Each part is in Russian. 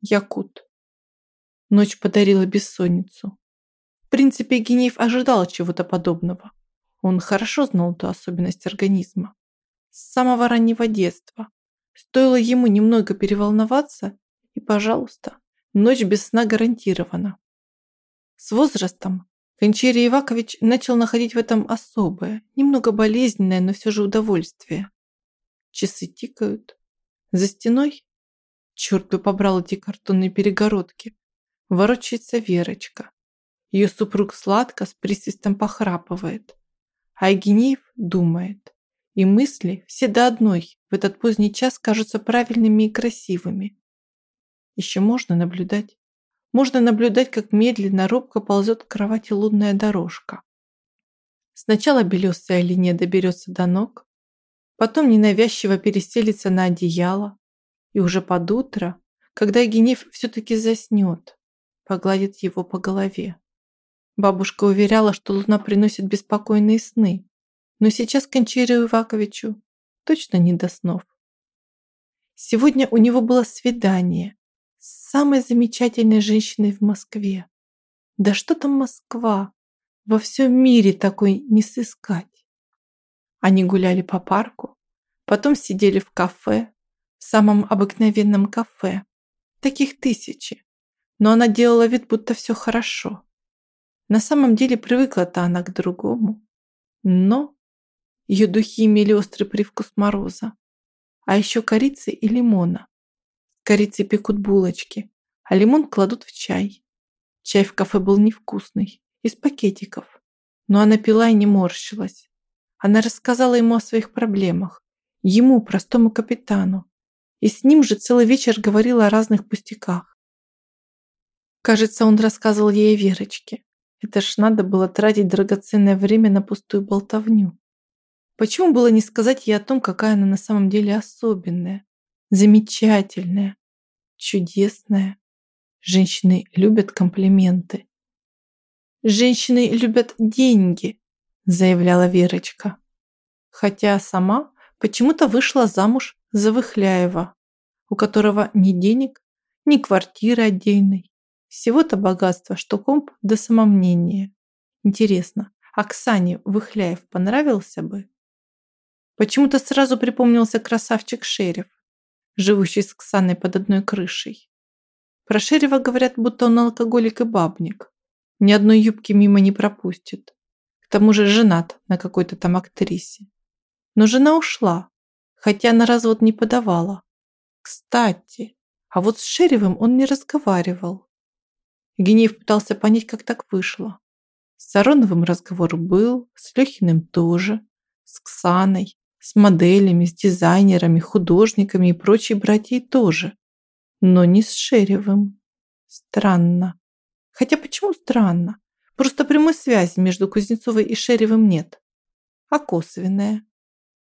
Якут. Ночь подарила бессонницу. В принципе, Генеев ожидал чего-то подобного. Он хорошо знал эту особенность организма. С самого раннего детства. Стоило ему немного переволноваться, и, пожалуйста, ночь без сна гарантирована. С возрастом Кончерий Ивакович начал находить в этом особое, немного болезненное, но все же удовольствие. Часы тикают. За стеной, черт бы побрал эти картонные перегородки, ворочается Верочка. Ее супруг сладко с присвистом похрапывает. А Евгеньев думает. И мысли все до одной в этот поздний час кажутся правильными и красивыми. Еще можно наблюдать можно наблюдать, как медленно, робко ползет к кровати лунная дорожка. Сначала белесая линия доберется до ног, потом ненавязчиво переселится на одеяло, и уже под утро, когда Генев все-таки заснет, погладит его по голове. Бабушка уверяла, что луна приносит беспокойные сны, но сейчас Кончирию Иваковичу точно не до снов. Сегодня у него было свидание, самой замечательной женщиной в Москве. Да что там Москва? Во всем мире такой не сыскать. Они гуляли по парку, потом сидели в кафе, в самом обыкновенном кафе. Таких тысячи. Но она делала вид, будто все хорошо. На самом деле привыкла-то она к другому. Но ее духи имели острый привкус мороза, а еще корицы и лимона корицей пекут булочки, а лимон кладут в чай. Чай в кафе был невкусный, из пакетиков. Но она пила и не морщилась. Она рассказала ему о своих проблемах. Ему, простому капитану. И с ним же целый вечер говорила о разных пустяках. Кажется, он рассказывал ей о Верочке. Это ж надо было тратить драгоценное время на пустую болтовню. Почему было не сказать ей о том, какая она на самом деле особенная, замечательная, чудесная. Женщины любят комплименты. Женщины любят деньги, заявляла Верочка. Хотя сама почему-то вышла замуж за Выхляева, у которого ни денег, ни квартиры отдельной. Всего-то богатство, что комп до самомнения. Интересно, Оксане Выхляев понравился бы? Почему-то сразу припомнился красавчик Шерев живущий с Ксаной под одной крышей. Про Шерева говорят, будто он алкоголик и бабник. Ни одной юбки мимо не пропустит. К тому же женат на какой-то там актрисе. Но жена ушла, хотя на развод не подавала. Кстати, а вот с Шеревым он не разговаривал. Генеев пытался понять, как так вышло. С Ароновым разговор был, с Лехиным тоже, с Ксаной, с моделями, с дизайнерами, художниками и прочей братьей тоже. Но не с Шеревым. Странно. Хотя почему странно? Просто прямой связи между Кузнецовой и Шеревым нет. А косвенная?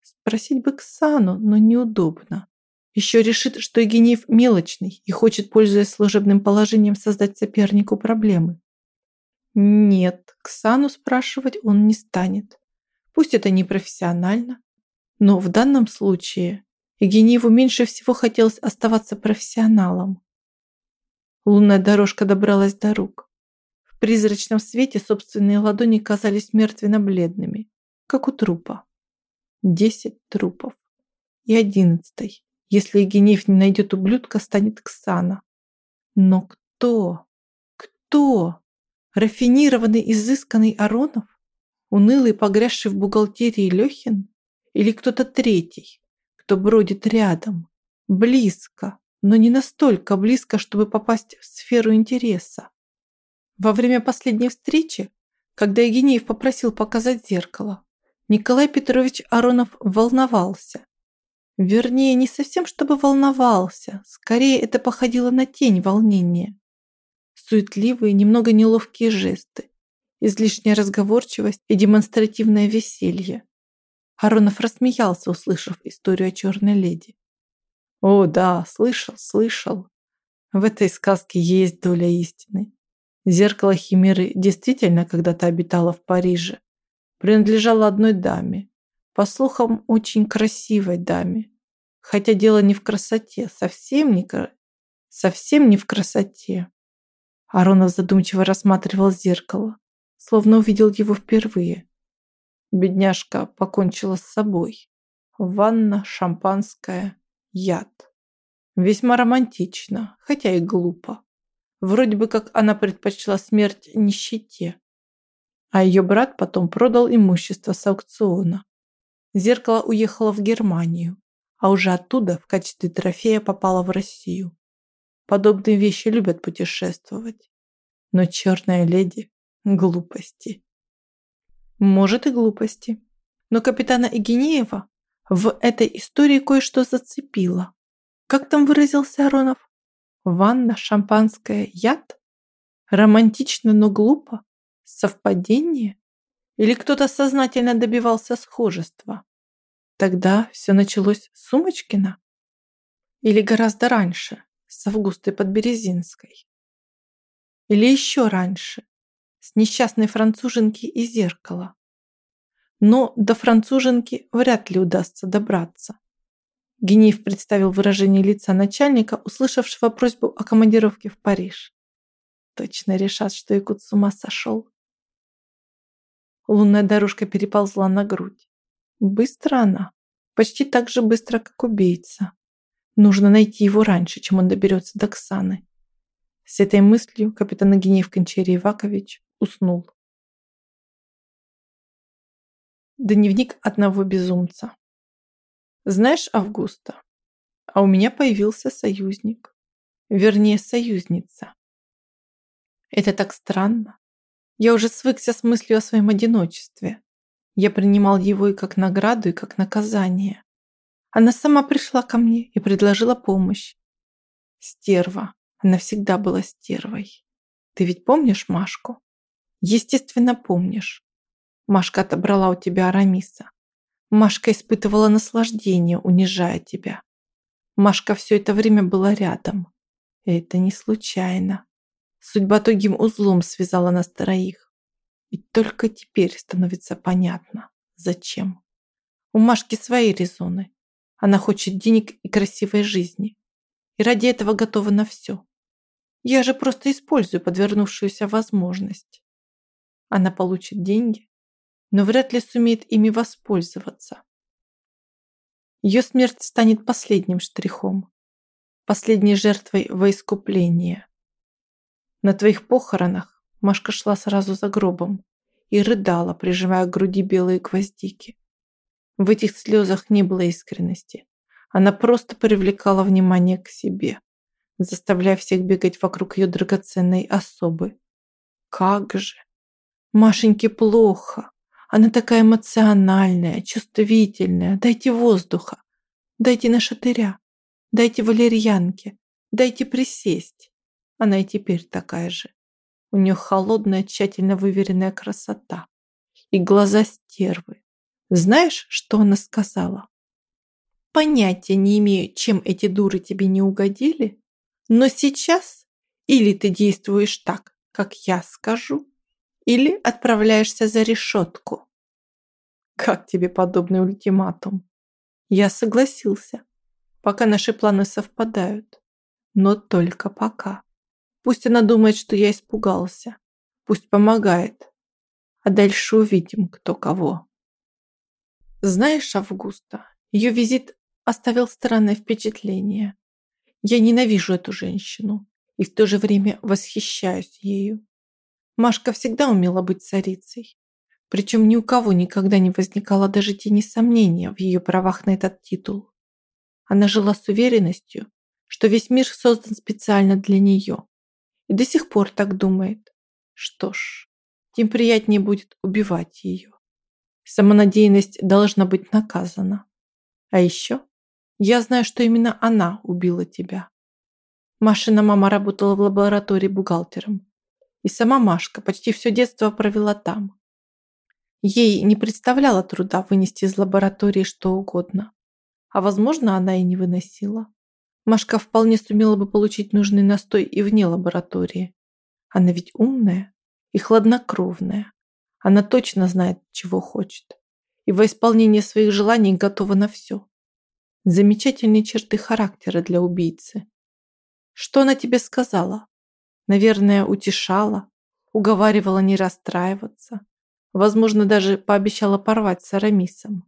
Спросить бы Ксану, но неудобно. Еще решит, что Евгеньев мелочный и хочет, пользуясь служебным положением, создать сопернику проблемы. Нет, Ксану спрашивать он не станет. Пусть это не профессионально, но в данном случае Евгеньеву меньше всего хотелось оставаться профессионалом. Лунная дорожка добралась до рук. В призрачном свете собственные ладони казались мертвенно-бледными, как у трупа. Десять трупов. И одиннадцатый. Если Евгеньев не найдет ублюдка, станет Ксана. Но кто? Кто? Рафинированный, изысканный Аронов? Унылый, погрязший в бухгалтерии Лехин? или кто-то третий, кто бродит рядом, близко, но не настолько близко, чтобы попасть в сферу интереса. Во время последней встречи, когда Евгеньев попросил показать зеркало, Николай Петрович Аронов волновался. Вернее, не совсем чтобы волновался, скорее это походило на тень волнения. Суетливые, немного неловкие жесты, излишняя разговорчивость и демонстративное веселье. Аронов рассмеялся, услышав историю о черной леди. О, да, слышал, слышал. В этой сказке есть доля истины. Зеркало Химеры действительно когда-то обитало в Париже. Принадлежало одной даме. По слухам, очень красивой даме. Хотя дело не в красоте, совсем не, совсем не в красоте. Аронов задумчиво рассматривал зеркало, словно увидел его впервые. Бедняжка покончила с собой. Ванна, шампанское, яд. Весьма романтично, хотя и глупо. Вроде бы как она предпочла смерть нищете. А ее брат потом продал имущество с аукциона. Зеркало уехало в Германию, а уже оттуда в качестве трофея попало в Россию. Подобные вещи любят путешествовать. Но черная леди – глупости. Может и глупости. Но капитана Игинеева в этой истории кое-что зацепило. Как там выразился Аронов? Ванна, шампанское, яд? Романтично, но глупо? Совпадение? Или кто-то сознательно добивался схожества? Тогда все началось с Сумочкина? Или гораздо раньше, с Августой Подберезинской. Или еще раньше, с несчастной француженки и зеркала. Но до француженки вряд ли удастся добраться. Генеев представил выражение лица начальника, услышавшего просьбу о командировке в Париж. Точно решат, что Якут с ума сошел. Лунная дорожка переползла на грудь. Быстро она. Почти так же быстро, как убийца. Нужно найти его раньше, чем он доберется до Ксаны. С этой мыслью капитан Генеев Кончерий Ивакович уснул. Дневник одного безумца. Знаешь, Августа, а у меня появился союзник. Вернее, союзница. Это так странно. Я уже свыкся с мыслью о своем одиночестве. Я принимал его и как награду, и как наказание. Она сама пришла ко мне и предложила помощь. Стерва. Она всегда была стервой. Ты ведь помнишь Машку? Естественно, помнишь. Машка отобрала у тебя Арамиса. Машка испытывала наслаждение, унижая тебя. Машка все это время была рядом. И это не случайно. Судьба тугим узлом связала нас троих. И только теперь становится понятно, зачем. У Машки свои резоны. Она хочет денег и красивой жизни. И ради этого готова на все. Я же просто использую подвернувшуюся возможность. Она получит деньги, но вряд ли сумеет ими воспользоваться. Ее смерть станет последним штрихом, последней жертвой во искупление. На твоих похоронах Машка шла сразу за гробом и рыдала, прижимая к груди белые гвоздики. В этих слезах не было искренности. Она просто привлекала внимание к себе, заставляя всех бегать вокруг ее драгоценной особы. Как же! Машеньке плохо. Она такая эмоциональная, чувствительная. Дайте воздуха. Дайте на шатыря. Дайте валерьянки. Дайте присесть. Она и теперь такая же. У нее холодная, тщательно выверенная красота. И глаза стервы. Знаешь, что она сказала? Понятия не имею, чем эти дуры тебе не угодили, но сейчас или ты действуешь так, как я скажу, или отправляешься за решетку. Как тебе подобный ультиматум? Я согласился, пока наши планы совпадают. Но только пока. Пусть она думает, что я испугался. Пусть помогает. А дальше увидим, кто кого. Знаешь, Августа, ее визит оставил странное впечатление. Я ненавижу эту женщину и в то же время восхищаюсь ею. Машка всегда умела быть царицей. Причем ни у кого никогда не возникало даже тени сомнения в ее правах на этот титул. Она жила с уверенностью, что весь мир создан специально для нее. И до сих пор так думает. Что ж, тем приятнее будет убивать ее. Самонадеянность должна быть наказана. А еще я знаю, что именно она убила тебя. Машина мама работала в лаборатории бухгалтером. И сама Машка почти все детство провела там. Ей не представляло труда вынести из лаборатории что угодно. А возможно, она и не выносила. Машка вполне сумела бы получить нужный настой и вне лаборатории. Она ведь умная и хладнокровная. Она точно знает, чего хочет. И во исполнение своих желаний готова на все. Замечательные черты характера для убийцы. Что она тебе сказала? Наверное, утешала, уговаривала не расстраиваться. Возможно, даже пообещала порвать с Арамисом.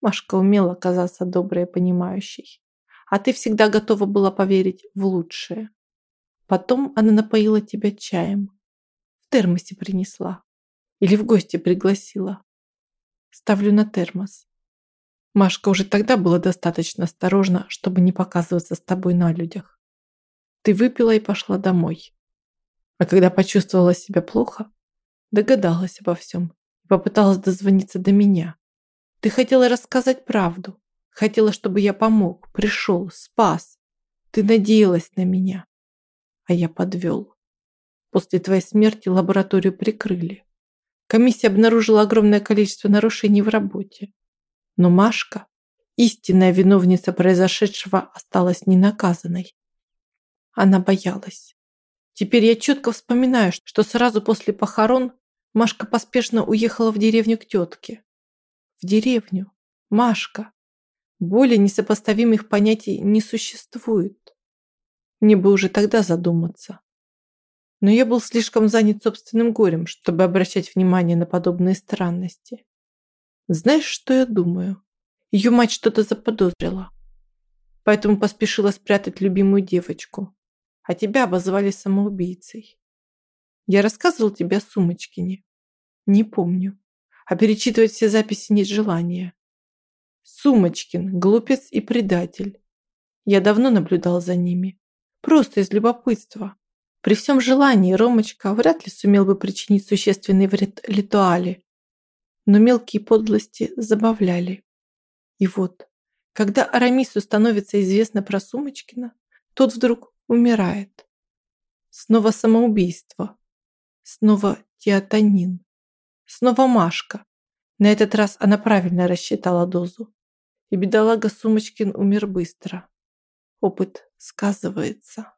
Машка умела казаться доброй и понимающей. А ты всегда готова была поверить в лучшее. Потом она напоила тебя чаем. В термосе принесла. Или в гости пригласила. Ставлю на термос. Машка уже тогда была достаточно осторожна, чтобы не показываться с тобой на людях. Ты выпила и пошла домой. А когда почувствовала себя плохо, догадалась обо всем и попыталась дозвониться до меня. Ты хотела рассказать правду. Хотела, чтобы я помог, пришел, спас. Ты надеялась на меня. А я подвел. После твоей смерти лабораторию прикрыли. Комиссия обнаружила огромное количество нарушений в работе. Но Машка, истинная виновница произошедшего, осталась ненаказанной. Она боялась. Теперь я четко вспоминаю, что сразу после похорон Машка поспешно уехала в деревню к тетке. В деревню. Машка. Более несопоставимых понятий не существует. Мне бы уже тогда задуматься. Но я был слишком занят собственным горем, чтобы обращать внимание на подобные странности. Знаешь, что я думаю? Ее мать что-то заподозрила. Поэтому поспешила спрятать любимую девочку. А тебя обозвали самоубийцей. Я рассказывал тебе о Сумочкине? Не помню. А перечитывать все записи нет желания. Сумочкин, глупец и предатель. Я давно наблюдал за ними. Просто из любопытства. При всем желании Ромочка вряд ли сумел бы причинить существенный вред Литуале, но мелкие подлости забавляли. И вот, когда Арамису становится известно про Сумочкина, тот вдруг умирает. Снова самоубийство. Снова теотанин. Снова Машка. На этот раз она правильно рассчитала дозу. И бедолага Сумочкин умер быстро. Опыт сказывается.